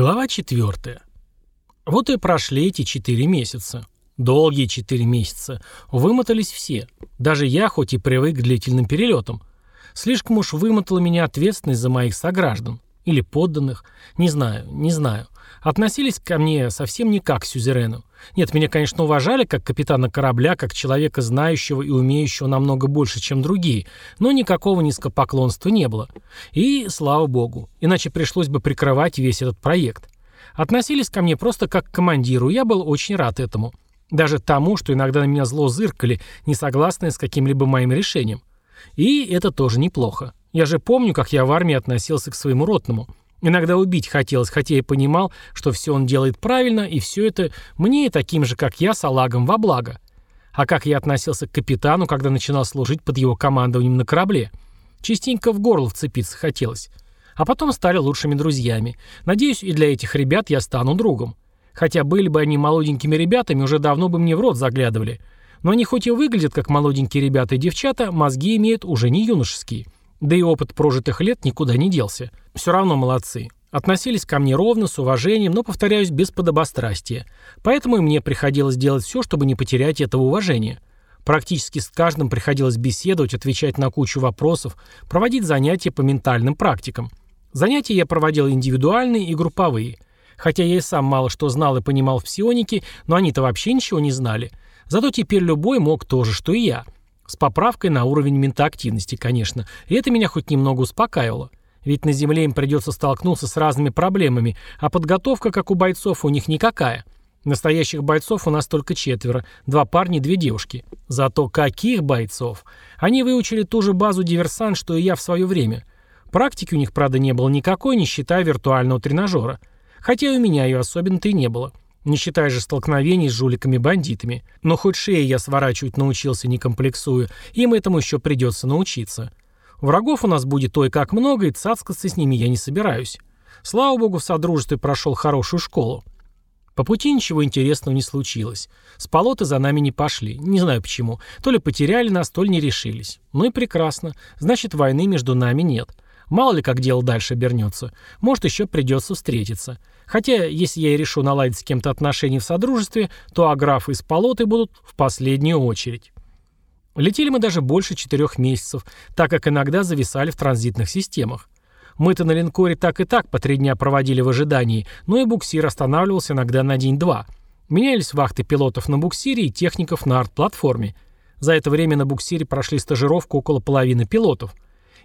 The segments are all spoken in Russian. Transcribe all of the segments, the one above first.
Глава 4. Вот и прошли эти четыре месяца. Долгие четыре месяца. Вымотались все. Даже я, хоть и привык к длительным перелетам. Слишком уж вымотала меня ответственность за моих сограждан. Или подданных. Не знаю, не знаю. Относились ко мне совсем не как к сюзерену. Нет, меня, конечно, уважали как капитана корабля, как человека, знающего и умеющего намного больше, чем другие, но никакого низкопоклонства не было. И слава богу, иначе пришлось бы прикрывать весь этот проект. Относились ко мне просто как к командиру, я был очень рад этому. Даже тому, что иногда на меня зло зыркали, не согласные с каким-либо моим решением. И это тоже неплохо. Я же помню, как я в армии относился к своему ротному. Иногда убить хотелось, хотя и понимал, что все он делает правильно, и все это мне и таким же, как я, салагом во благо. А как я относился к капитану, когда начинал служить под его командованием на корабле? Частенько в горло вцепиться хотелось. А потом стали лучшими друзьями. Надеюсь, и для этих ребят я стану другом. Хотя были бы они молоденькими ребятами, уже давно бы мне в рот заглядывали. Но они хоть и выглядят как молоденькие ребята и девчата, мозги имеют уже не юношеские. Да и опыт прожитых лет никуда не делся. Все равно молодцы. Относились ко мне ровно, с уважением, но, повторяюсь, без подобострастия. Поэтому и мне приходилось делать все, чтобы не потерять этого уважения. Практически с каждым приходилось беседовать, отвечать на кучу вопросов, проводить занятия по ментальным практикам. Занятия я проводил индивидуальные и групповые. Хотя я и сам мало что знал и понимал в псионике, но они-то вообще ничего не знали. Зато теперь любой мог то же, что и я. С поправкой на уровень ментоактивности, конечно. И это меня хоть немного успокаивало. Ведь на Земле им придется столкнуться с разными проблемами, а подготовка, как у бойцов, у них никакая. Настоящих бойцов у нас только четверо. Два парня и две девушки. Зато каких бойцов? Они выучили ту же базу диверсант, что и я в свое время. Практики у них, правда, не было никакой, не считая виртуального тренажера. Хотя и у меня ее особенно-то и не было. Не считая же столкновений с жуликами-бандитами. Но хоть шеи я сворачивать научился, не комплексую, им этому еще придется научиться. Врагов у нас будет ой как много, и цацкаться с ними я не собираюсь. Слава богу, в Содружестве прошел хорошую школу. По пути ничего интересного не случилось. С полоты за нами не пошли. Не знаю почему. То ли потеряли нас, то ли не решились. Ну и прекрасно. Значит, войны между нами нет. Мало ли, как дело дальше обернется. Может, еще придется встретиться. Хотя, если я и решу наладить с кем-то отношения в содружестве, то аграфы из полоты будут в последнюю очередь. Летели мы даже больше четырех месяцев, так как иногда зависали в транзитных системах. Мы-то на линкоре так и так по три дня проводили в ожидании, но и буксир останавливался иногда на день-два. Менялись вахты пилотов на буксире и техников на арт-платформе. За это время на буксире прошли стажировку около половины пилотов.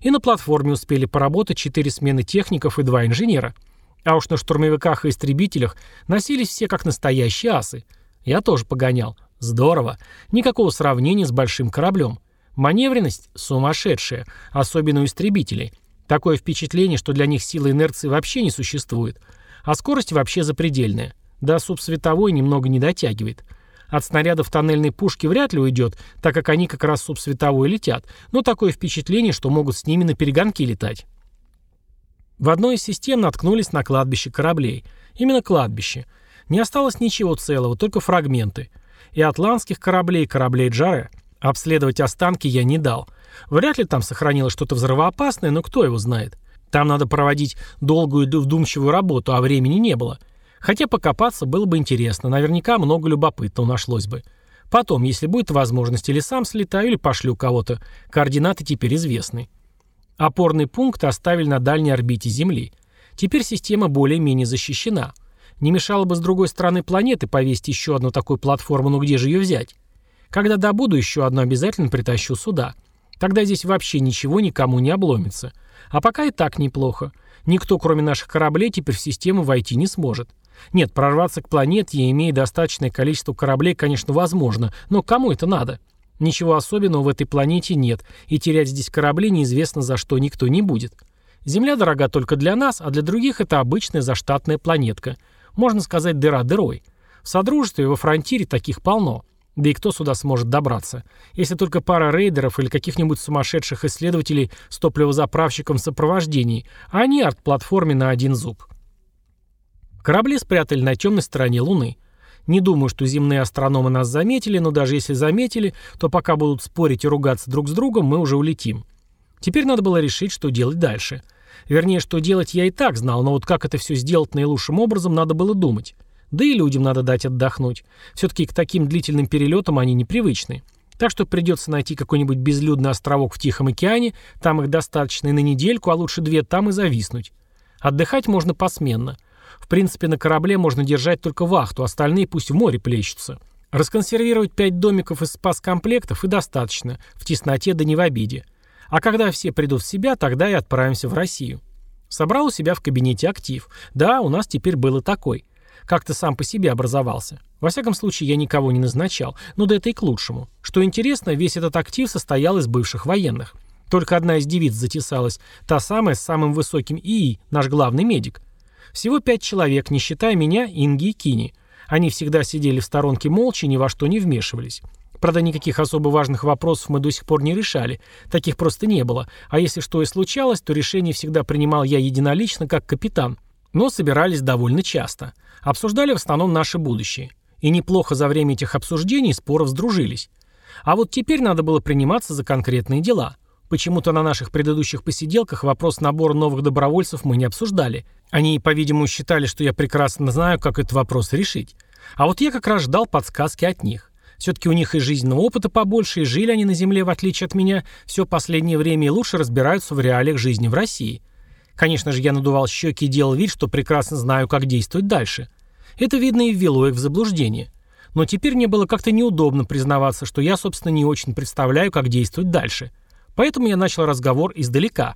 И на платформе успели поработать четыре смены техников и два инженера – а уж на штурмовиках и истребителях носились все как настоящие асы. Я тоже погонял. Здорово. Никакого сравнения с большим кораблем. Маневренность сумасшедшая, особенно у истребителей. Такое впечатление, что для них сила инерции вообще не существует. А скорость вообще запредельная. До субсветовой немного не дотягивает. От снарядов тоннельной пушки вряд ли уйдет, так как они как раз субсветовой летят, но такое впечатление, что могут с ними на перегонки летать. В одной из систем наткнулись на кладбище кораблей. Именно кладбище. Не осталось ничего целого, только фрагменты. И атлантских кораблей, и кораблей Джаре. Обследовать останки я не дал. Вряд ли там сохранилось что-то взрывоопасное, но кто его знает. Там надо проводить долгую и вдумчивую работу, а времени не было. Хотя покопаться было бы интересно, наверняка много любопытного нашлось бы. Потом, если будет возможность, или сам слетаю, или пошлю кого-то. Координаты теперь известны. Опорный пункт оставили на дальней орбите Земли. Теперь система более-менее защищена. Не мешало бы с другой стороны планеты повесить еще одну такую платформу, но где же ее взять? Когда добуду еще одну, обязательно притащу сюда. Тогда здесь вообще ничего никому не обломится. А пока и так неплохо. Никто, кроме наших кораблей, теперь в систему войти не сможет. Нет, прорваться к планете, имея достаточное количество кораблей, конечно, возможно, но кому это надо? Ничего особенного в этой планете нет, и терять здесь корабли неизвестно за что никто не будет. Земля дорога только для нас, а для других это обычная заштатная планетка. Можно сказать, дыра дырой. В Содружестве во Фронтире таких полно. Да и кто сюда сможет добраться? Если только пара рейдеров или каких-нибудь сумасшедших исследователей с топливозаправщиком в сопровождении, а они арт-платформе на один зуб. Корабли спрятали на темной стороне Луны. Не думаю, что земные астрономы нас заметили, но даже если заметили, то пока будут спорить и ругаться друг с другом, мы уже улетим. Теперь надо было решить, что делать дальше. Вернее, что делать я и так знал, но вот как это все сделать наилучшим образом, надо было думать. Да и людям надо дать отдохнуть. Все-таки к таким длительным перелетам они непривычны. Так что придется найти какой-нибудь безлюдный островок в Тихом океане, там их достаточно и на недельку, а лучше две там и зависнуть. Отдыхать можно посменно. В принципе, на корабле можно держать только вахту, остальные пусть в море плещутся. Расконсервировать пять домиков из спас-комплектов и достаточно, в тесноте да не в обиде. А когда все придут в себя, тогда и отправимся в Россию. Собрал у себя в кабинете актив. Да, у нас теперь был и такой. Как-то сам по себе образовался. Во всяком случае, я никого не назначал. Но да это и к лучшему. Что интересно, весь этот актив состоял из бывших военных. Только одна из девиц затесалась. Та самая с самым высоким ИИ, наш главный медик. Всего пять человек, не считая меня, Инги и Кини – они всегда сидели в сторонке молча и ни во что не вмешивались. Правда, никаких особо важных вопросов мы до сих пор не решали. Таких просто не было. А если что и случалось, то решение всегда принимал я единолично, как капитан. Но собирались довольно часто. Обсуждали в основном наше будущее. И неплохо за время этих обсуждений споров сдружились. А вот теперь надо было приниматься за конкретные дела. Почему-то на наших предыдущих посиделках вопрос набора новых добровольцев мы не обсуждали. Они, по-видимому, считали, что я прекрасно знаю, как этот вопрос решить. А вот я как раз ждал подсказки от них. Все-таки у них и жизненного опыта побольше, и жили они на земле, в отличие от меня, все последнее время и лучше разбираются в реалиях жизни в России. Конечно же, я надувал щеки и делал вид, что прекрасно знаю, как действовать дальше. Это, видно, и ввело их в заблуждение. Но теперь мне было как-то неудобно признаваться, что я, собственно, не очень представляю, как действовать дальше. Поэтому я начал разговор издалека.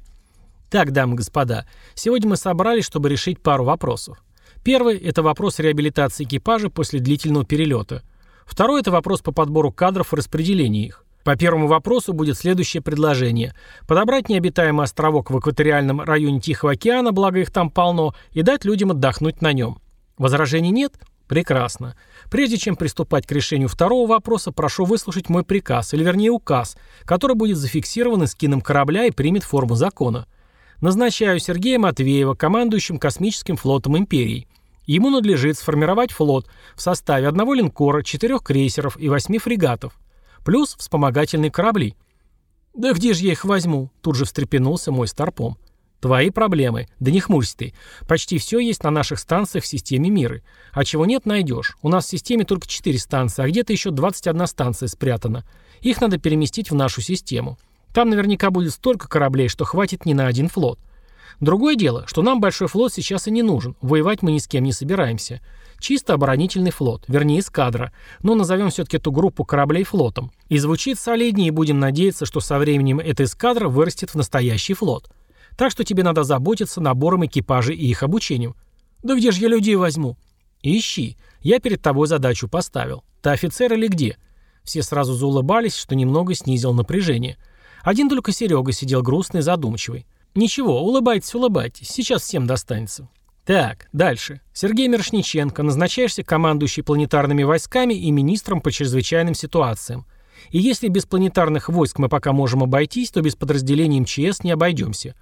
Так, дамы и господа, сегодня мы собрались, чтобы решить пару вопросов. Первый – это вопрос реабилитации экипажа после длительного перелета. Второй – это вопрос по подбору кадров и распределению их. По первому вопросу будет следующее предложение. Подобрать необитаемый островок в экваториальном районе Тихого океана, благо их там полно, и дать людям отдохнуть на нем. Возражений нет? Прекрасно. Прежде чем приступать к решению второго вопроса, прошу выслушать мой приказ, или вернее указ, который будет зафиксирован эскином корабля и примет форму закона. Назначаю Сергея Матвеева командующим космическим флотом империи. Ему надлежит сформировать флот в составе одного линкора, четырех крейсеров и восьми фрегатов, плюс вспомогательные корабли. «Да где же я их возьму?» – тут же встрепенулся мой старпом. Твои проблемы. Да не хмурься ты. Почти все есть на наших станциях в системе Миры. А чего нет, найдешь. У нас в системе только 4 станции, а где-то еще 21 станция спрятана. Их надо переместить в нашу систему. Там наверняка будет столько кораблей, что хватит не на один флот. Другое дело, что нам большой флот сейчас и не нужен. Воевать мы ни с кем не собираемся. Чисто оборонительный флот, вернее эскадра, но назовем все-таки эту группу кораблей флотом. И звучит солиднее, и будем надеяться, что со временем эта эскадра вырастет в настоящий флот. Так что тебе надо заботиться набором экипажей и их обучением. Да где же я людей возьму? Ищи. Я перед тобой задачу поставил. Ты офицер или где? Все сразу заулыбались, что немного снизил напряжение. Один только Серега сидел грустный, задумчивый. Ничего, улыбайтесь, улыбайтесь. Сейчас всем достанется. Так, дальше. Сергей Мирошниченко, назначаешься командующий планетарными войсками и министром по чрезвычайным ситуациям. И если без планетарных войск мы пока можем обойтись, то без подразделений МЧС не обойдемся.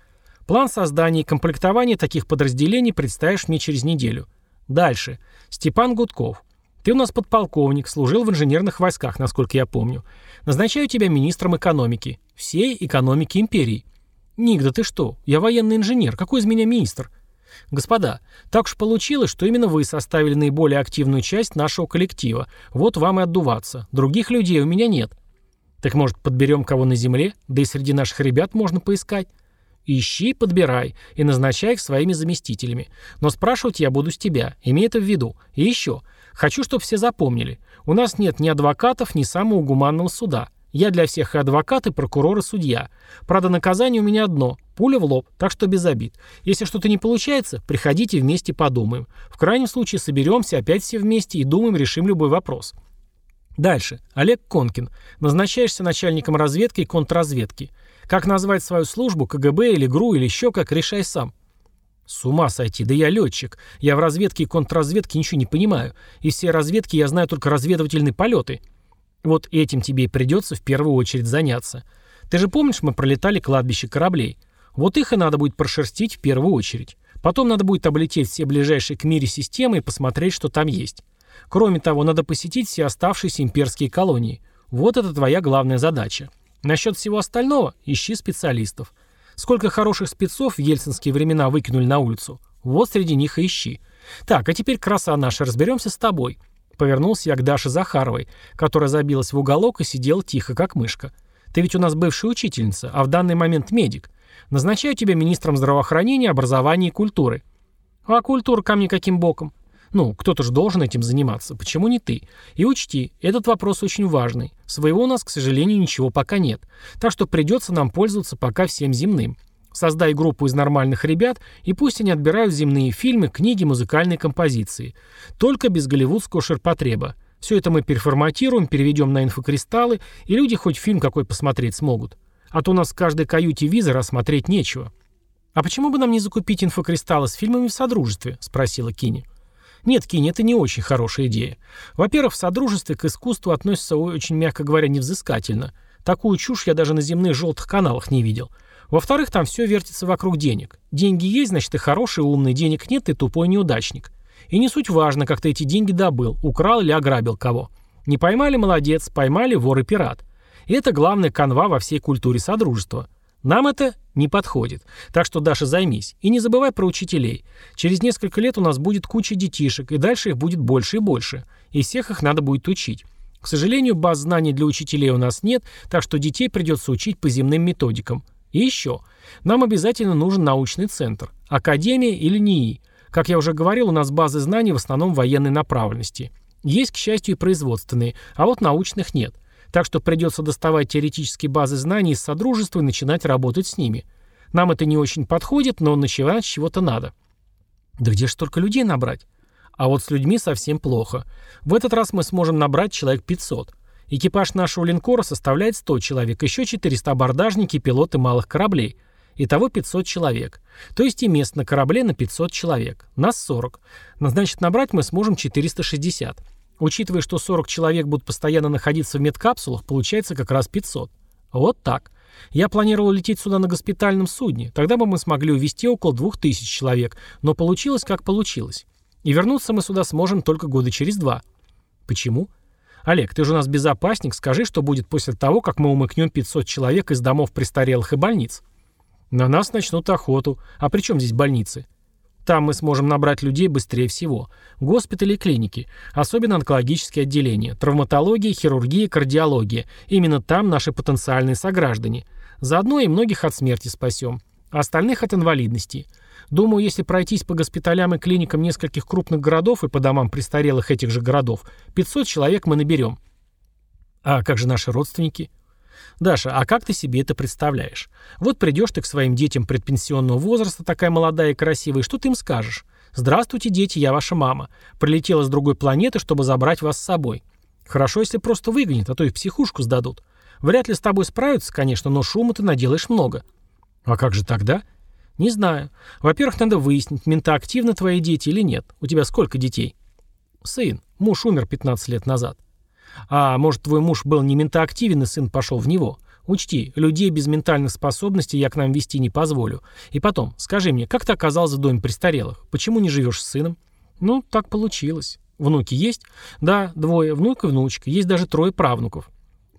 План создания и комплектования таких подразделений представишь мне через неделю. Дальше. Степан Гудков. Ты у нас подполковник, служил в инженерных войсках, насколько я помню. Назначаю тебя министром экономики. Всей экономики империи. Ник, да ты что? Я военный инженер. Какой из меня министр? Господа, так уж получилось, что именно вы составили наиболее активную часть нашего коллектива. Вот вам и отдуваться. Других людей у меня нет. Так может подберем кого на земле? Да и среди наших ребят можно поискать. Ищи, подбирай и назначай их своими заместителями. Но спрашивать я буду с тебя, имей это в виду. И еще. Хочу, чтобы все запомнили. У нас нет ни адвокатов, ни самого гуманного суда. Я для всех и адвокат, и прокурор, и судья. Правда, наказание у меня одно – пуля в лоб, так что без обид. Если что-то не получается, приходите вместе подумаем. В крайнем случае соберемся опять все вместе и думаем, решим любой вопрос. Дальше. Олег Конкин. Назначаешься начальником разведки и контрразведки. Как назвать свою службу, КГБ или ГРУ или еще как, решай сам. С ума сойти, да я летчик. Я в разведке и контрразведке ничего не понимаю. Из всей разведки я знаю только разведывательные полеты. Вот этим тебе и придется в первую очередь заняться. Ты же помнишь, мы пролетали кладбище кораблей? Вот их и надо будет прошерстить в первую очередь. Потом надо будет облететь все ближайшие к мире системы и посмотреть, что там есть. Кроме того, надо посетить все оставшиеся имперские колонии. Вот это твоя главная задача. Насчет всего остального ищи специалистов. Сколько хороших спецов в ельцинские времена выкинули на улицу. Вот среди них и ищи. Так, а теперь, краса наша, разберемся с тобой. Повернулся я к Даше Захаровой, которая забилась в уголок и сидела тихо, как мышка. Ты ведь у нас бывшая учительница, а в данный момент медик. Назначаю тебя министром здравоохранения, образования и культуры. А культура ко мне каким боком? Ну, кто-то же должен этим заниматься. Почему не ты? И учти, этот вопрос очень важный. Своего у нас, к сожалению, ничего пока нет. Так что придется нам пользоваться пока всем земным. Создай группу из нормальных ребят, и пусть они отбирают земные фильмы, книги, музыкальные композиции. Только без голливудского ширпотреба. Все это мы переформатируем, переведем на инфокристаллы, и люди хоть фильм какой посмотреть смогут. А то у нас в каждой каюте визора смотреть нечего. «А почему бы нам не закупить инфокристаллы с фильмами в Содружестве?» – спросила Кини. Нет, Кини, это не очень хорошая идея. Во-первых, в Содружестве к искусству относятся очень, мягко говоря, невзыскательно. Такую чушь я даже на земных желтых каналах не видел. Во-вторых, там все вертится вокруг денег. Деньги есть, значит, ты хороший, умный. Денег нет, ты тупой неудачник. И не суть важно, как ты эти деньги добыл, украл или ограбил кого. Не поймали – молодец, поймали – вор и пират. И это главная канва во всей культуре Содружества. Нам это не подходит. Так что, Даша, займись. И не забывай про учителей. Через несколько лет у нас будет куча детишек, и дальше их будет больше и больше. И всех их надо будет учить. К сожалению, баз знаний для учителей у нас нет, так что детей придется учить по земным методикам. И еще. Нам обязательно нужен научный центр. Академия или НИИ. Как я уже говорил, у нас базы знаний в основном военной направленности. Есть, к счастью, и производственные, а вот научных нет. Так что придется доставать теоретические базы знаний из Содружества и начинать работать с ними. Нам это не очень подходит, но начинать с чего-то надо. Да где же столько людей набрать? А вот с людьми совсем плохо. В этот раз мы сможем набрать человек 500. Экипаж нашего линкора составляет 100 человек, еще 400 абордажники, пилоты малых кораблей. Итого 500 человек. То есть и мест на корабле на 500 человек. Нас 40. Значит, набрать мы сможем 460. Учитывая, что 40 человек будут постоянно находиться в медкапсулах, получается как раз 500. Вот так. Я планировал лететь сюда на госпитальном судне. Тогда бы мы смогли увезти около 2000 человек. Но получилось, как получилось. И вернуться мы сюда сможем только года через два. Почему? Олег, ты же у нас безопасник. Скажи, что будет после того, как мы умыкнем 500 человек из домов престарелых и больниц. На нас начнут охоту. А при чем здесь больницы? Там мы сможем набрать людей быстрее всего. Госпитали и клиники, особенно онкологические отделения, травматология, хирургия, кардиология. Именно там наши потенциальные сограждане. Заодно и многих от смерти спасем. А остальных от инвалидности. Думаю, если пройтись по госпиталям и клиникам нескольких крупных городов и по домам престарелых этих же городов, 500 человек мы наберем. А как же наши родственники? Даша, а как ты себе это представляешь? Вот придешь ты к своим детям предпенсионного возраста, такая молодая и красивая, и что ты им скажешь? Здравствуйте, дети, я ваша мама. Прилетела с другой планеты, чтобы забрать вас с собой. Хорошо, если просто выгонят, а то и в психушку сдадут. Вряд ли с тобой справятся, конечно, но шума ты наделаешь много. А как же тогда? Не знаю. Во-первых, надо выяснить, ментоактивны твои дети или нет. У тебя сколько детей? Сын. Муж умер 15 лет назад. А может, твой муж был не ментоактивен, и сын пошел в него? Учти, людей без ментальных способностей я к нам вести не позволю. И потом, скажи мне, как ты оказался в доме престарелых? Почему не живешь с сыном? Ну, так получилось. Внуки есть? Да, двое, внук и внучка. Есть даже трое правнуков.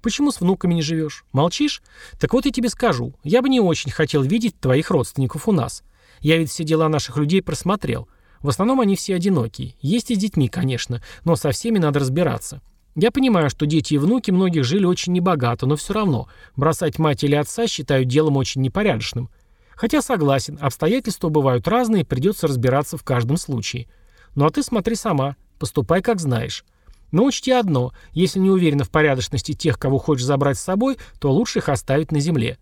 Почему с внуками не живешь? Молчишь? Так вот я тебе скажу. Я бы не очень хотел видеть твоих родственников у нас. Я ведь все дела наших людей просмотрел. В основном они все одинокие. Есть и с детьми, конечно, но со всеми надо разбираться. Я понимаю, что дети и внуки многих жили очень небогато, но все равно бросать мать или отца считаю делом очень непорядочным. Хотя согласен, обстоятельства бывают разные, придется разбираться в каждом случае. Ну а ты смотри сама, поступай как знаешь. Но учти одно, если не уверена в порядочности тех, кого хочешь забрать с собой, то лучше их оставить на земле.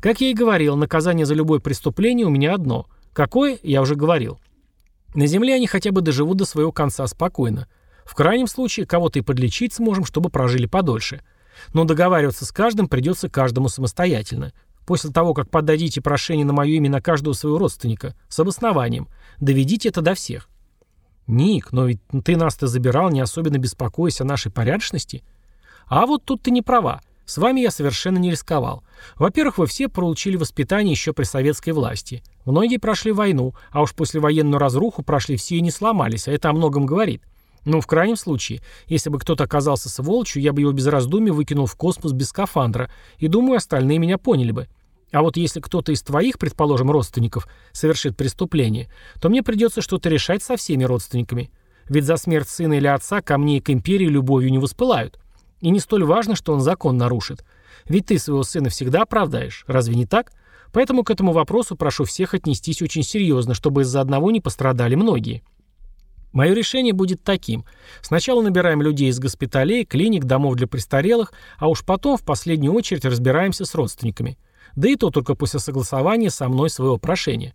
Как я и говорил, наказание за любое преступление у меня одно. Какое, я уже говорил. На земле они хотя бы доживут до своего конца спокойно. В крайнем случае, кого-то и подлечить сможем, чтобы прожили подольше. Но договариваться с каждым придется каждому самостоятельно. После того, как подадите прошение на мое имя на каждого своего родственника, с обоснованием, доведите это до всех. Ник, но ведь ты нас-то забирал, не особенно беспокоясь о нашей порядочности. А вот тут ты не права. С вами я совершенно не рисковал. Во-первых, вы все получили воспитание еще при советской власти. Многие прошли войну, а уж после военную разруху прошли все и не сломались, а это о многом говорит. Но в крайнем случае, если бы кто-то оказался сволочью, я бы его без раздумий выкинул в космос без скафандра, и думаю, остальные меня поняли бы. А вот если кто-то из твоих, предположим, родственников совершит преступление, то мне придется что-то решать со всеми родственниками. Ведь за смерть сына или отца ко мне и к империи любовью не воспылают. И не столь важно, что он закон нарушит. Ведь ты своего сына всегда оправдаешь, разве не так? Поэтому к этому вопросу прошу всех отнестись очень серьезно, чтобы из-за одного не пострадали многие. Мое решение будет таким. Сначала набираем людей из госпиталей, клиник, домов для престарелых, а уж потом в последнюю очередь разбираемся с родственниками. Да и то только после согласования со мной своего прошения.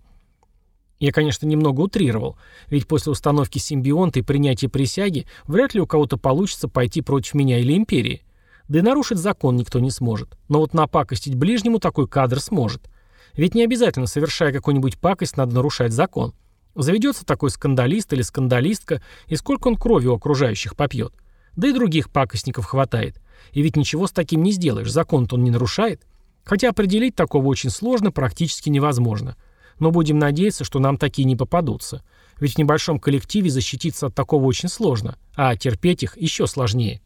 Я, конечно, немного утрировал, ведь после установки симбионта и принятия присяги вряд ли у кого-то получится пойти против меня или империи. Да и нарушить закон никто не сможет. Но вот напакостить ближнему такой кадр сможет. Ведь не обязательно, совершая какую-нибудь пакость, надо нарушать закон. Заведется такой скандалист или скандалистка, и сколько он крови у окружающих попьет. Да и других пакостников хватает. И ведь ничего с таким не сделаешь, закон-то он не нарушает. Хотя определить такого очень сложно, практически невозможно. Но будем надеяться, что нам такие не попадутся. Ведь в небольшом коллективе защититься от такого очень сложно, а терпеть их еще сложнее.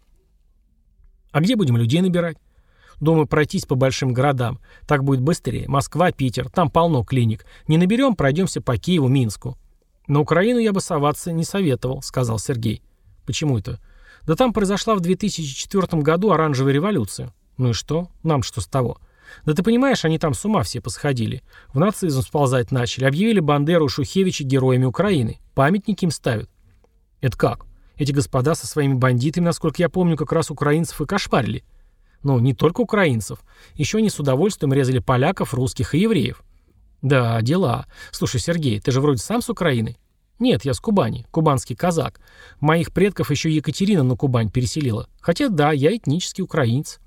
А где будем людей набирать? Думаю, пройтись по большим городам. Так будет быстрее. Москва, Питер. Там полно клиник. Не наберем, пройдемся по Киеву, Минску. На Украину я бы соваться не советовал, сказал Сергей. Почему это? Да там произошла в 2004 году оранжевая революция. Ну и что? Нам что с того? Да ты понимаешь, они там с ума все посходили. В нацизм сползать начали. Объявили Бандеру и Шухевича героями Украины. Памятники им ставят. Это как? Эти господа со своими бандитами, насколько я помню, как раз украинцев и кошмарили. Ну, не только украинцев. Еще они с удовольствием резали поляков, русских и евреев. Да, дела. Слушай, Сергей, ты же вроде сам с Украины? Нет, я с Кубани, кубанский казак. Моих предков еще Екатерина на Кубань переселила. Хотя да, я этнический украинец.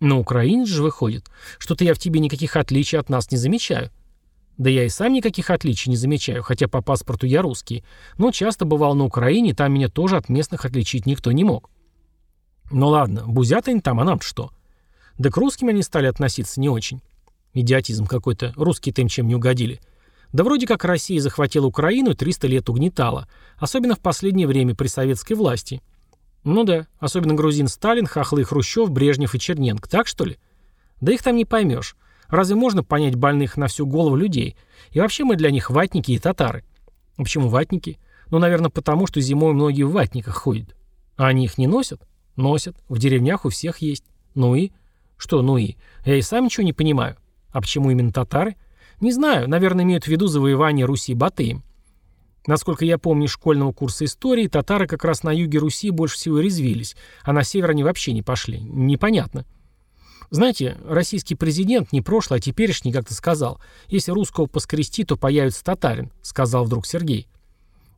Но украинец же выходит. Что-то я в тебе никаких отличий от нас не замечаю. Да я и сам никаких отличий не замечаю, хотя по паспорту я русский. Но часто бывал на Украине, там меня тоже от местных отличить никто не мог. Ну ладно, бузят они там, а нам что? Да к русским они стали относиться не очень. Идиотизм какой-то, русские-то им чем не угодили. Да вроде как Россия захватила Украину и 300 лет угнетала, особенно в последнее время при советской власти. Ну да, особенно грузин Сталин, хохлы Хрущев, Брежнев и Черненко, так что ли? Да их там не поймешь. Разве можно понять больных на всю голову людей? И вообще мы для них ватники и татары. А почему ватники? Ну, наверное, потому что зимой многие в ватниках ходят. А они их не носят? Носят. В деревнях у всех есть. Ну и? Что ну и? Я и сам ничего не понимаю. А почему именно татары? Не знаю, наверное, имеют в виду завоевание Руси Батыем. Насколько я помню школьного курса истории, татары как раз на юге Руси больше всего резвились, а на север они вообще не пошли. Непонятно. Знаете, российский президент не прошлый, а теперешний как-то сказал, если русского поскрести, то появится татарин, сказал вдруг Сергей.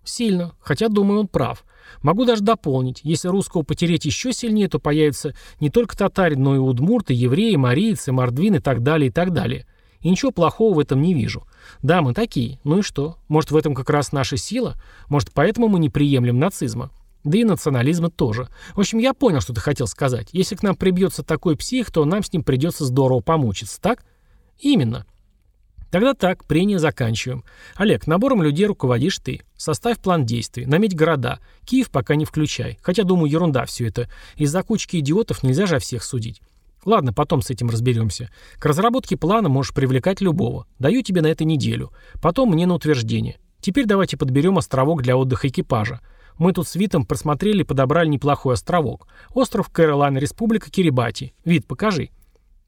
Сильно, хотя, думаю, он прав. Могу даже дополнить. Если русского потереть еще сильнее, то появится не только татарин, но и удмурты, евреи, марийцы, мордвин и так далее, и так далее. И ничего плохого в этом не вижу. Да, мы такие. Ну и что? Может, в этом как раз наша сила? Может, поэтому мы не приемлем нацизма? Да и национализма тоже. В общем, я понял, что ты хотел сказать. Если к нам прибьется такой псих, то нам с ним придется здорово помучиться, так? Именно. Тогда так, прения заканчиваем. Олег, набором людей руководишь ты. Составь план действий, наметь города. Киев пока не включай. Хотя, думаю, ерунда все это. Из-за кучки идиотов нельзя же о всех судить. Ладно, потом с этим разберемся. К разработке плана можешь привлекать любого. Даю тебе на это неделю. Потом мне на утверждение. Теперь давайте подберем островок для отдыха экипажа. Мы тут с Витом просмотрели и подобрали неплохой островок. Остров Кэролайн, Республика Кирибати. Вид, покажи.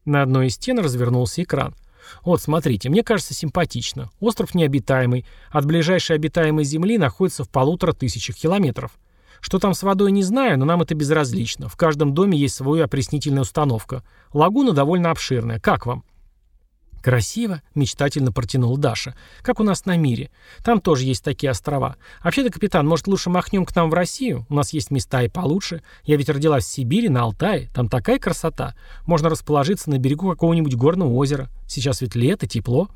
На одной из стен развернулся экран. Вот, смотрите, мне кажется симпатично. Остров необитаемый. От ближайшей обитаемой земли находится в полутора тысячах километров. Что там с водой, не знаю, но нам это безразлично. В каждом доме есть своя опреснительная установка. Лагуна довольно обширная. Как вам? «Красиво», — мечтательно протянул Даша. «Как у нас на мире. Там тоже есть такие острова. Вообще-то, капитан, может, лучше махнем к нам в Россию? У нас есть места и получше. Я ведь родилась в Сибири, на Алтае. Там такая красота. Можно расположиться на берегу какого-нибудь горного озера. Сейчас ведь лето, тепло».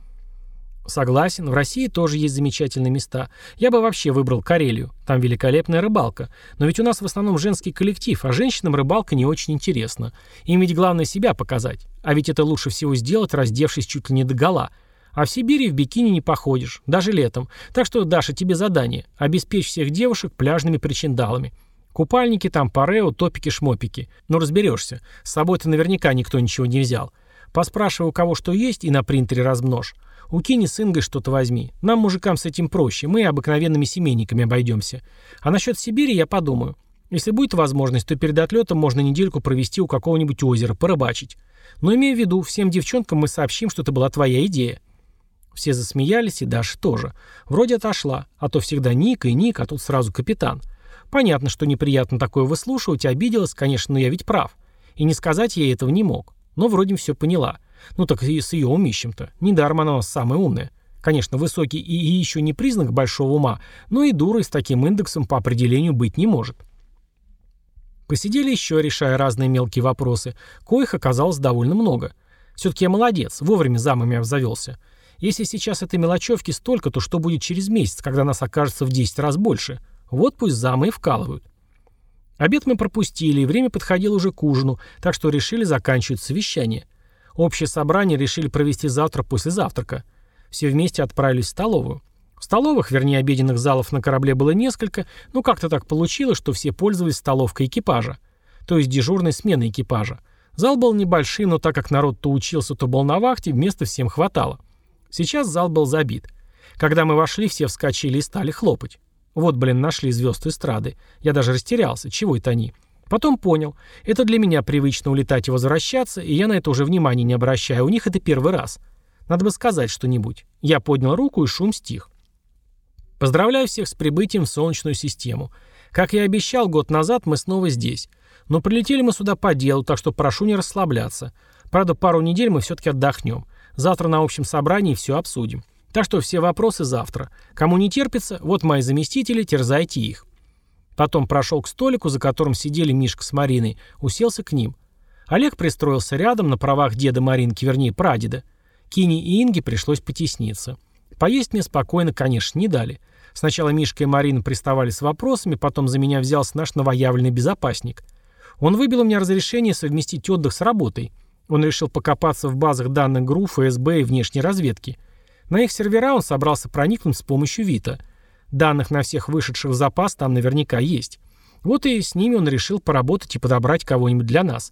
Согласен, в России тоже есть замечательные места. Я бы вообще выбрал Карелию. Там великолепная рыбалка. Но ведь у нас в основном женский коллектив, а женщинам рыбалка не очень интересна. Им ведь главное себя показать. А ведь это лучше всего сделать, раздевшись чуть ли не до гола. А в Сибири в бикини не походишь, даже летом. Так что, Даша, тебе задание. Обеспечь всех девушек пляжными причиндалами. Купальники там, парео, топики-шмопики. Ну разберешься. С собой-то наверняка никто ничего не взял. Поспрашивай у кого что есть и на принтере размножь. У Кини с Ингой что-то возьми. Нам, мужикам, с этим проще. Мы обыкновенными семейниками обойдемся. А насчет Сибири я подумаю. Если будет возможность, то перед отлетом можно недельку провести у какого-нибудь озера, порыбачить. Но имея в виду, всем девчонкам мы сообщим, что это была твоя идея. Все засмеялись, и Даша тоже. Вроде отошла, а то всегда Ник и Ник, а тут сразу капитан. Понятно, что неприятно такое выслушивать, обиделась, конечно, но я ведь прав. И не сказать я этого не мог. Но вроде все поняла. Ну так и с ее умищем-то. Недаром она у нас самая умная. Конечно, высокий и еще не признак большого ума, но и дурой с таким индексом по определению быть не может. Посидели еще, решая разные мелкие вопросы, коих оказалось довольно много. Все-таки я молодец, вовремя замами обзавелся. Если сейчас этой мелочевки столько, то что будет через месяц, когда нас окажется в 10 раз больше? Вот пусть замы и вкалывают. Обед мы пропустили, и время подходило уже к ужину, так что решили заканчивать совещание. Общее собрание решили провести завтра после завтрака. Все вместе отправились в столовую. Столовых, вернее обеденных залов на корабле было несколько, но как-то так получилось, что все пользовались столовкой экипажа. То есть дежурной сменой экипажа. Зал был небольшим, но так как народ то учился, то был на вахте, места всем хватало. Сейчас зал был забит. Когда мы вошли, все вскочили и стали хлопать. Вот, блин, нашли звезд эстрады. Я даже растерялся. Чего это они? Потом понял. Это для меня привычно улетать и возвращаться, и я на это уже внимания не обращаю. У них это первый раз. Надо бы сказать что-нибудь. Я поднял руку, и шум стих. Поздравляю всех с прибытием в Солнечную систему. Как я обещал, год назад мы снова здесь. Но прилетели мы сюда по делу, так что прошу не расслабляться. Правда, пару недель мы все-таки отдохнем. Завтра на общем собрании все обсудим. Так что все вопросы завтра. Кому не терпится, вот мои заместители, терзайте их. Потом прошел к столику, за которым сидели Мишка с Мариной, уселся к ним. Олег пристроился рядом, на правах деда Маринки, вернее, прадеда. Кини и Инге пришлось потесниться. Поесть мне спокойно, конечно, не дали. Сначала Мишка и Марина приставали с вопросами, потом за меня взялся наш новоявленный безопасник. Он выбил у меня разрешение совместить отдых с работой. Он решил покопаться в базах данных ГРУ, ФСБ и внешней разведки. На их сервера он собрался проникнуть с помощью ВИТа. Данных на всех вышедших в запас там наверняка есть. Вот и с ними он решил поработать и подобрать кого-нибудь для нас.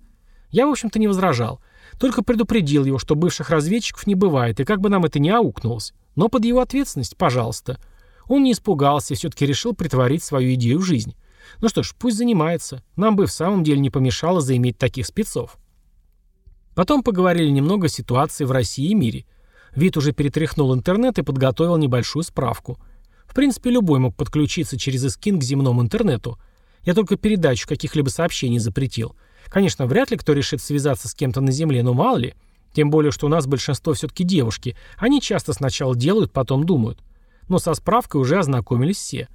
Я, в общем-то, не возражал. Только предупредил его, что бывших разведчиков не бывает, и как бы нам это ни аукнулось. Но под его ответственность, пожалуйста. Он не испугался и все-таки решил притворить свою идею в жизнь. Ну что ж, пусть занимается. Нам бы в самом деле не помешало заиметь таких спецов. Потом поговорили немного о ситуации в России и мире. Вид уже перетряхнул интернет и подготовил небольшую справку. В принципе, любой мог подключиться через Искин к земному интернету. Я только передачу каких-либо сообщений запретил. Конечно, вряд ли кто решит связаться с кем-то на Земле, но мало ли. Тем более, что у нас большинство все-таки девушки. Они часто сначала делают, потом думают. Но со справкой уже ознакомились все.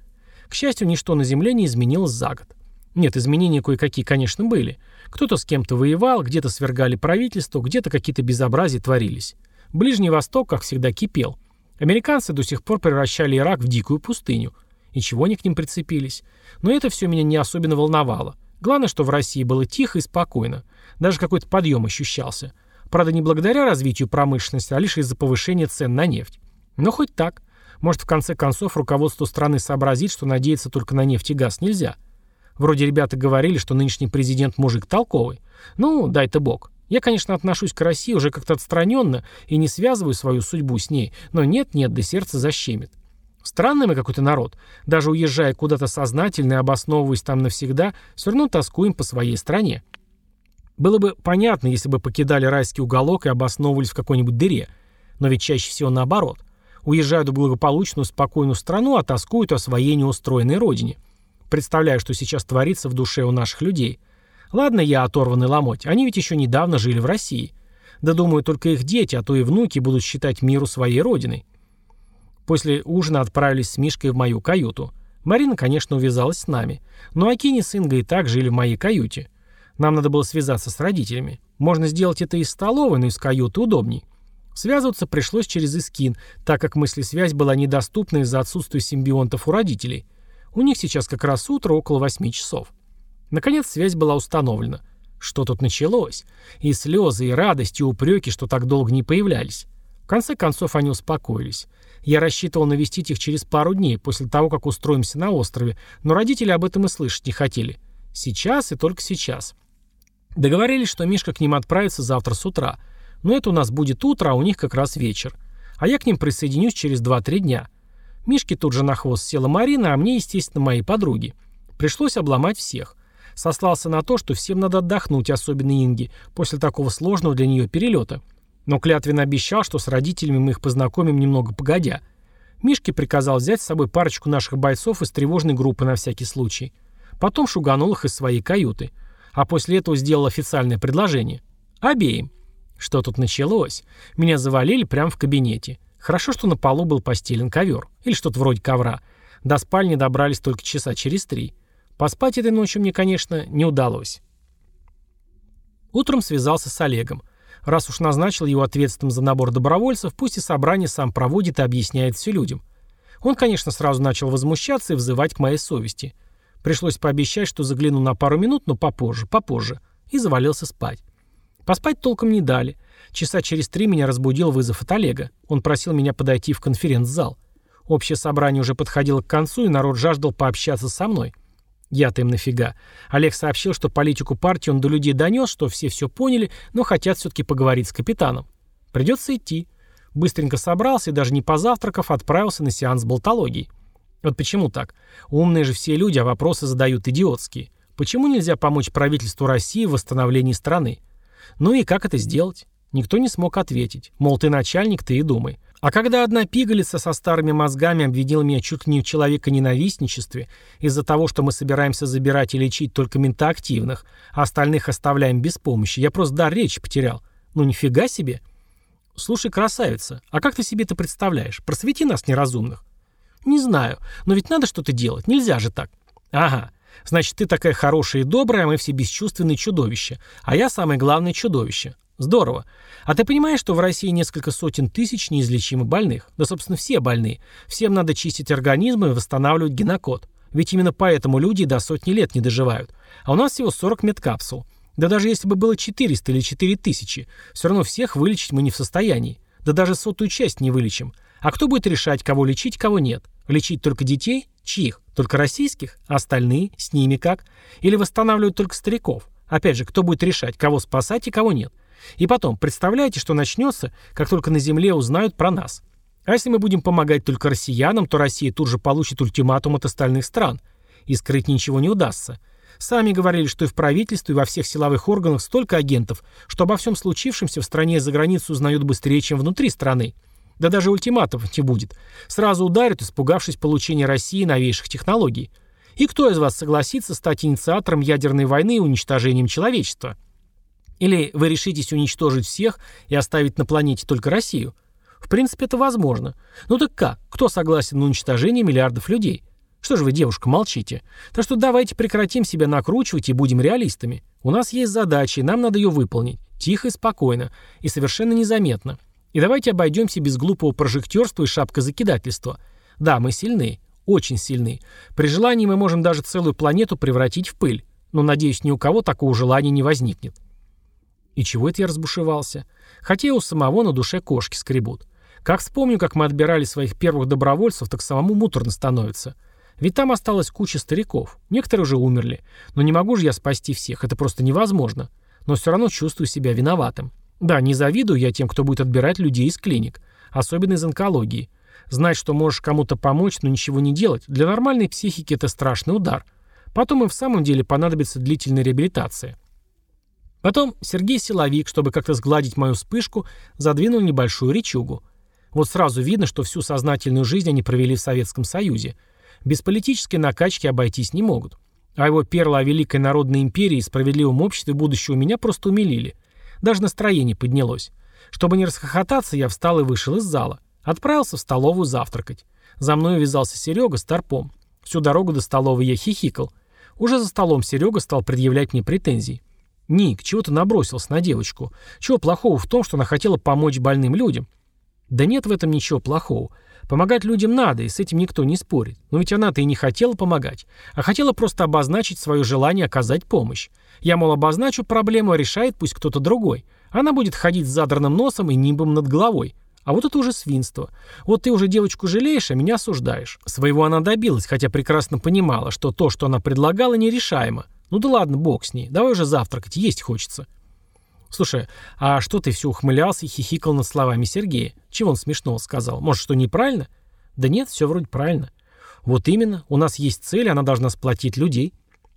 К счастью, ничто на Земле не изменилось за год. Нет, изменения кое-какие, конечно, были. Кто-то с кем-то воевал, где-то свергали правительство, где-то какие-то безобразия творились. Ближний Восток, как всегда, кипел. Американцы до сих пор превращали Ирак в дикую пустыню. И чего они к ним прицепились? Но это все меня не особенно волновало. Главное, что в России было тихо и спокойно. Даже какой-то подъем ощущался. Правда, не благодаря развитию промышленности, а лишь из-за повышения цен на нефть. Но хоть так. Может, в конце концов, руководство страны сообразит, что надеяться только на нефть и газ нельзя. Вроде ребята говорили, что нынешний президент мужик толковый. Ну, дай-то бог. Я, конечно, отношусь к России уже как-то отстраненно и не связываю свою судьбу с ней, но нет-нет, да сердце защемит. Странный мы какой-то народ. Даже уезжая куда-то сознательно и обосновываясь там навсегда, все равно тоскуем по своей стране. Было бы понятно, если бы покидали райский уголок и обосновывались в какой-нибудь дыре. Но ведь чаще всего наоборот. Уезжают в благополучную, спокойную страну, а тоскуют о своей неустроенной родине. Представляю, что сейчас творится в душе у наших людей. Ладно, я оторванный ломоть, они ведь еще недавно жили в России. Да думаю, только их дети, а то и внуки будут считать миру своей родиной. После ужина отправились с Мишкой в мою каюту. Марина, конечно, увязалась с нами. Но Акини с Ингой и так жили в моей каюте. Нам надо было связаться с родителями. Можно сделать это из столовой, но из каюты удобней. Связываться пришлось через Искин, так как мысли-связь была недоступна из-за отсутствия симбионтов у родителей. У них сейчас как раз утро, около 8 часов. Наконец связь была установлена. Что тут началось? И слезы, и радость, и упреки, что так долго не появлялись. В конце концов они успокоились. Я рассчитывал навестить их через пару дней, после того, как устроимся на острове, но родители об этом и слышать не хотели. Сейчас и только сейчас. Договорились, что Мишка к ним отправится завтра с утра. Но это у нас будет утро, а у них как раз вечер. А я к ним присоединюсь через 2-3 дня. Мишке тут же на хвост села Марина, а мне, естественно, мои подруги. Пришлось обломать всех. Сослался на то, что всем надо отдохнуть, особенно Инге, после такого сложного для нее перелета. Но клятвенно обещал, что с родителями мы их познакомим немного погодя. Мишке приказал взять с собой парочку наших бойцов из тревожной группы на всякий случай. Потом шуганул их из своей каюты. А после этого сделал официальное предложение. Обеим. Что тут началось? Меня завалили прямо в кабинете. Хорошо, что на полу был постелен ковер. Или что-то вроде ковра. До спальни добрались только часа через три. Поспать этой ночью мне, конечно, не удалось. Утром связался с Олегом. Раз уж назначил его ответственным за набор добровольцев, пусть и собрание сам проводит и объясняет все людям. Он, конечно, сразу начал возмущаться и взывать к моей совести. Пришлось пообещать, что загляну на пару минут, но попозже, попозже. И завалился спать. Поспать толком не дали. Часа через три меня разбудил вызов от Олега. Он просил меня подойти в конференц-зал. Общее собрание уже подходило к концу, и народ жаждал пообщаться со мной. Я-то им нафига. Олег сообщил, что политику партии он до людей донес, что все все поняли, но хотят все-таки поговорить с капитаном. Придется идти. Быстренько собрался и даже не позавтракав отправился на сеанс болтологии. Вот почему так? Умные же все люди, а вопросы задают идиотские. Почему нельзя помочь правительству России в восстановлении страны? Ну и как это сделать? Никто не смог ответить. Мол, ты начальник, ты и думай. А когда одна пигалица со старыми мозгами обвинила меня чуть ли не в человеконенавистничестве из-за того, что мы собираемся забирать и лечить только ментоактивных, а остальных оставляем без помощи, я просто дар речи потерял. Ну нифига себе. Слушай, красавица, а как ты себе это представляешь? Просвети нас неразумных. Не знаю, но ведь надо что-то делать, нельзя же так. Ага, Значит, ты такая хорошая и добрая, а мы все бесчувственные чудовища. А я самое главное чудовище. Здорово. А ты понимаешь, что в России несколько сотен тысяч неизлечимо больных? Да, собственно, все больные. Всем надо чистить организмы и восстанавливать генокод. Ведь именно поэтому люди до сотни лет не доживают. А у нас всего 40 медкапсул. Да даже если бы было 400 или 4000, все равно всех вылечить мы не в состоянии. Да даже сотую часть не вылечим. А кто будет решать, кого лечить, кого нет? Лечить только детей? Чьих? Только российских? А остальные? С ними как? Или восстанавливать только стариков? Опять же, кто будет решать, кого спасать и кого нет? И потом, представляете, что начнется, как только на Земле узнают про нас? А если мы будем помогать только россиянам, то Россия тут же получит ультиматум от остальных стран. И скрыть ничего не удастся. Сами говорили, что и в правительстве, и во всех силовых органах столько агентов, что обо всем случившемся в стране и за границу узнают быстрее, чем внутри страны. Да даже ультиматумов не будет. Сразу ударят, испугавшись получения России новейших технологий. И кто из вас согласится стать инициатором ядерной войны и уничтожением человечества? Или вы решитесь уничтожить всех и оставить на планете только Россию? В принципе, это возможно. Ну так как? Кто согласен на уничтожение миллиардов людей? Что же вы, девушка, молчите? Так что давайте прекратим себя накручивать и будем реалистами. У нас есть задача, и нам надо ее выполнить. Тихо и спокойно. И совершенно незаметно. И давайте обойдемся без глупого прожектерства и шапкозакидательства. Да, мы сильны, очень сильны. При желании мы можем даже целую планету превратить в пыль. Но, надеюсь, ни у кого такого желания не возникнет. И чего это я разбушевался? Хотя и у самого на душе кошки скребут. Как вспомню, как мы отбирали своих первых добровольцев, так самому муторно становится. Ведь там осталась куча стариков. Некоторые уже умерли. Но не могу же я спасти всех, это просто невозможно. Но все равно чувствую себя виноватым. Да, не завидую я тем, кто будет отбирать людей из клиник, особенно из онкологии. Знать, что можешь кому-то помочь, но ничего не делать, для нормальной психики это страшный удар. Потом им в самом деле понадобится длительная реабилитация. Потом Сергей Силовик, чтобы как-то сгладить мою вспышку, задвинул небольшую речугу. Вот сразу видно, что всю сознательную жизнь они провели в Советском Союзе. Без политической накачки обойтись не могут. А его перла о Великой Народной Империи и справедливом обществе будущего меня просто умилили – даже настроение поднялось. Чтобы не расхохотаться, я встал и вышел из зала. Отправился в столовую завтракать. За мной вязался Серега с торпом. Всю дорогу до столовой я хихикал. Уже за столом Серега стал предъявлять мне претензии. «Ник, чего ты набросился на девочку? Чего плохого в том, что она хотела помочь больным людям?» «Да нет в этом ничего плохого. Помогать людям надо, и с этим никто не спорит. Но ведь она-то и не хотела помогать, а хотела просто обозначить свое желание оказать помощь. Я, мол, обозначу проблему, а решает пусть кто-то другой. Она будет ходить с задранным носом и нимбом над головой. А вот это уже свинство. Вот ты уже девочку жалеешь, а меня осуждаешь. Своего она добилась, хотя прекрасно понимала, что то, что она предлагала, нерешаемо. Ну да ладно, бог с ней. Давай уже завтракать, есть хочется. Слушай, а что ты все ухмылялся и хихикал над словами Сергея? Чего он смешного сказал? Может, что неправильно? Да нет, все вроде правильно. Вот именно, у нас есть цель, она должна сплотить людей.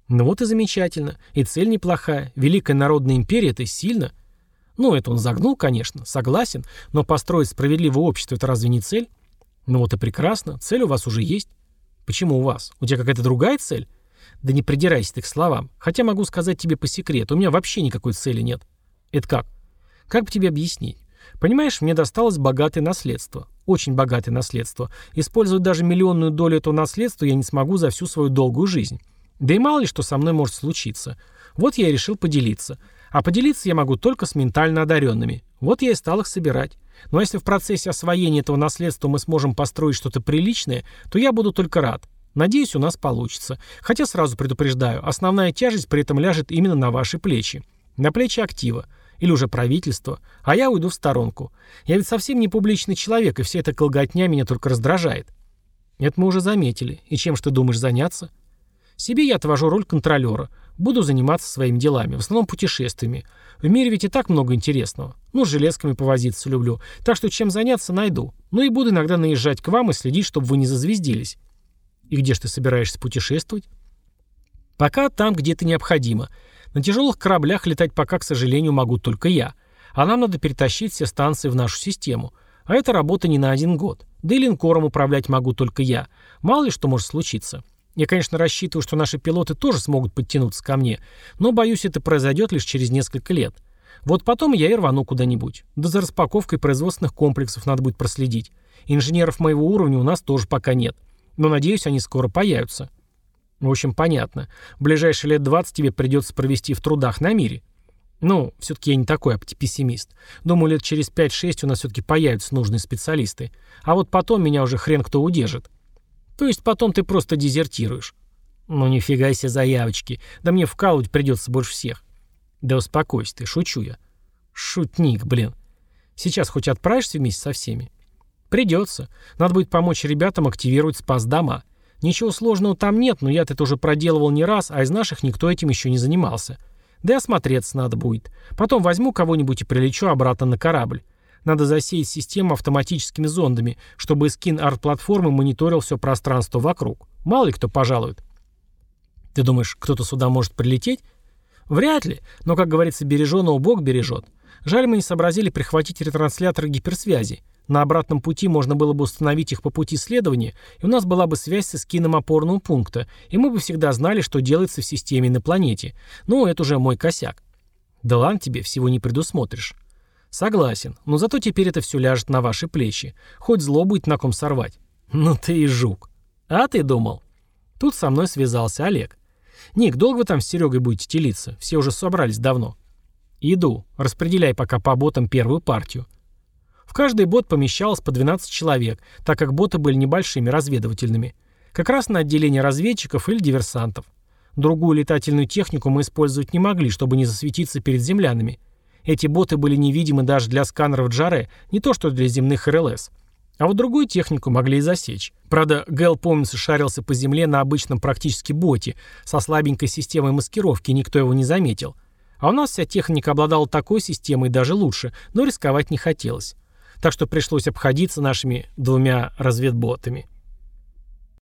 Ну вот и замечательно. И цель неплохая. Великая народная империя – это сильно. Ну, это он загнул, конечно, согласен, но построить справедливое общество – это разве не цель? Ну вот и прекрасно, цель у вас уже есть. Почему у вас? У тебя какая-то другая цель? Да не придирайся ты к словам. Хотя могу сказать тебе по секрету, у меня вообще никакой цели нет. Это как? Как бы тебе объяснить? Понимаешь, мне досталось богатое наследство. Очень богатое наследство. Использовать даже миллионную долю этого наследства я не смогу за всю свою долгую жизнь. Да и мало ли, что со мной может случиться. Вот я и решил поделиться. А поделиться я могу только с ментально одаренными. Вот я и стал их собирать. Но если в процессе освоения этого наследства мы сможем построить что-то приличное, то я буду только рад. Надеюсь, у нас получится. Хотя сразу предупреждаю, основная тяжесть при этом ляжет именно на ваши плечи. На плечи актива. Или уже правительства. А я уйду в сторонку. Я ведь совсем не публичный человек, и вся эта колготня меня только раздражает. Это мы уже заметили. И чем же ты думаешь заняться? Себе я отвожу роль контролера. Буду заниматься своими делами, в основном путешествиями. В мире ведь и так много интересного. Ну, с железками повозиться люблю. Так что чем заняться, найду. Ну и буду иногда наезжать к вам и следить, чтобы вы не зазвездились. И где же ты собираешься путешествовать? Пока там, где это необходимо. На тяжелых кораблях летать пока, к сожалению, могу только я. А нам надо перетащить все станции в нашу систему. А это работа не на один год. Да и линкором управлять могу только я. Мало ли что может случиться. Я, конечно, рассчитываю, что наши пилоты тоже смогут подтянуться ко мне, но, боюсь, это произойдет лишь через несколько лет. Вот потом я и рвану куда-нибудь. Да за распаковкой производственных комплексов надо будет проследить. Инженеров моего уровня у нас тоже пока нет. Но, надеюсь, они скоро появятся. В общем, понятно. Ближайшие лет 20 тебе придется провести в трудах на мире. Ну, все-таки я не такой пессимист. Думаю, лет через 5-6 у нас все-таки появятся нужные специалисты. А вот потом меня уже хрен кто удержит. То есть потом ты просто дезертируешь. Ну нифига себе заявочки. Да мне вкалывать придется больше всех. Да успокойся ты, шучу я. Шутник, блин. Сейчас хоть отправишься вместе со всеми? Придется. Надо будет помочь ребятам активировать спас-дома. Ничего сложного там нет, но я это уже проделывал не раз, а из наших никто этим еще не занимался. Да и осмотреться надо будет. Потом возьму кого-нибудь и прилечу обратно на корабль. Надо засеять систему автоматическими зондами, чтобы скин арт-платформы мониторил все пространство вокруг. Мало ли кто пожалует. Ты думаешь, кто-то сюда может прилететь? Вряд ли, но, как говорится, береженого Бог бережет. Жаль, мы не сообразили прихватить ретрансляторы гиперсвязи. На обратном пути можно было бы установить их по пути следования, и у нас была бы связь с эскином опорного пункта, и мы бы всегда знали, что делается в системе на планете. Ну, это уже мой косяк. Да ладно тебе, всего не предусмотришь. Согласен, но зато теперь это все ляжет на ваши плечи. Хоть зло будет на ком сорвать. Ну ты и жук. А ты думал? Тут со мной связался Олег. Ник, долго вы там с Серегой будете телиться? Все уже собрались давно. Иду. Распределяй пока по ботам первую партию. В каждый бот помещалось по 12 человек, так как боты были небольшими, разведывательными. Как раз на отделение разведчиков или диверсантов. Другую летательную технику мы использовать не могли, чтобы не засветиться перед землянами. Эти боты были невидимы даже для сканеров Джаре, не то что для земных РЛС. А вот другую технику могли и засечь. Правда, Гэл, помнится, шарился по земле на обычном практически боте, со слабенькой системой маскировки, никто его не заметил. А у нас вся техника обладала такой системой даже лучше, но рисковать не хотелось. Так что пришлось обходиться нашими двумя разведботами.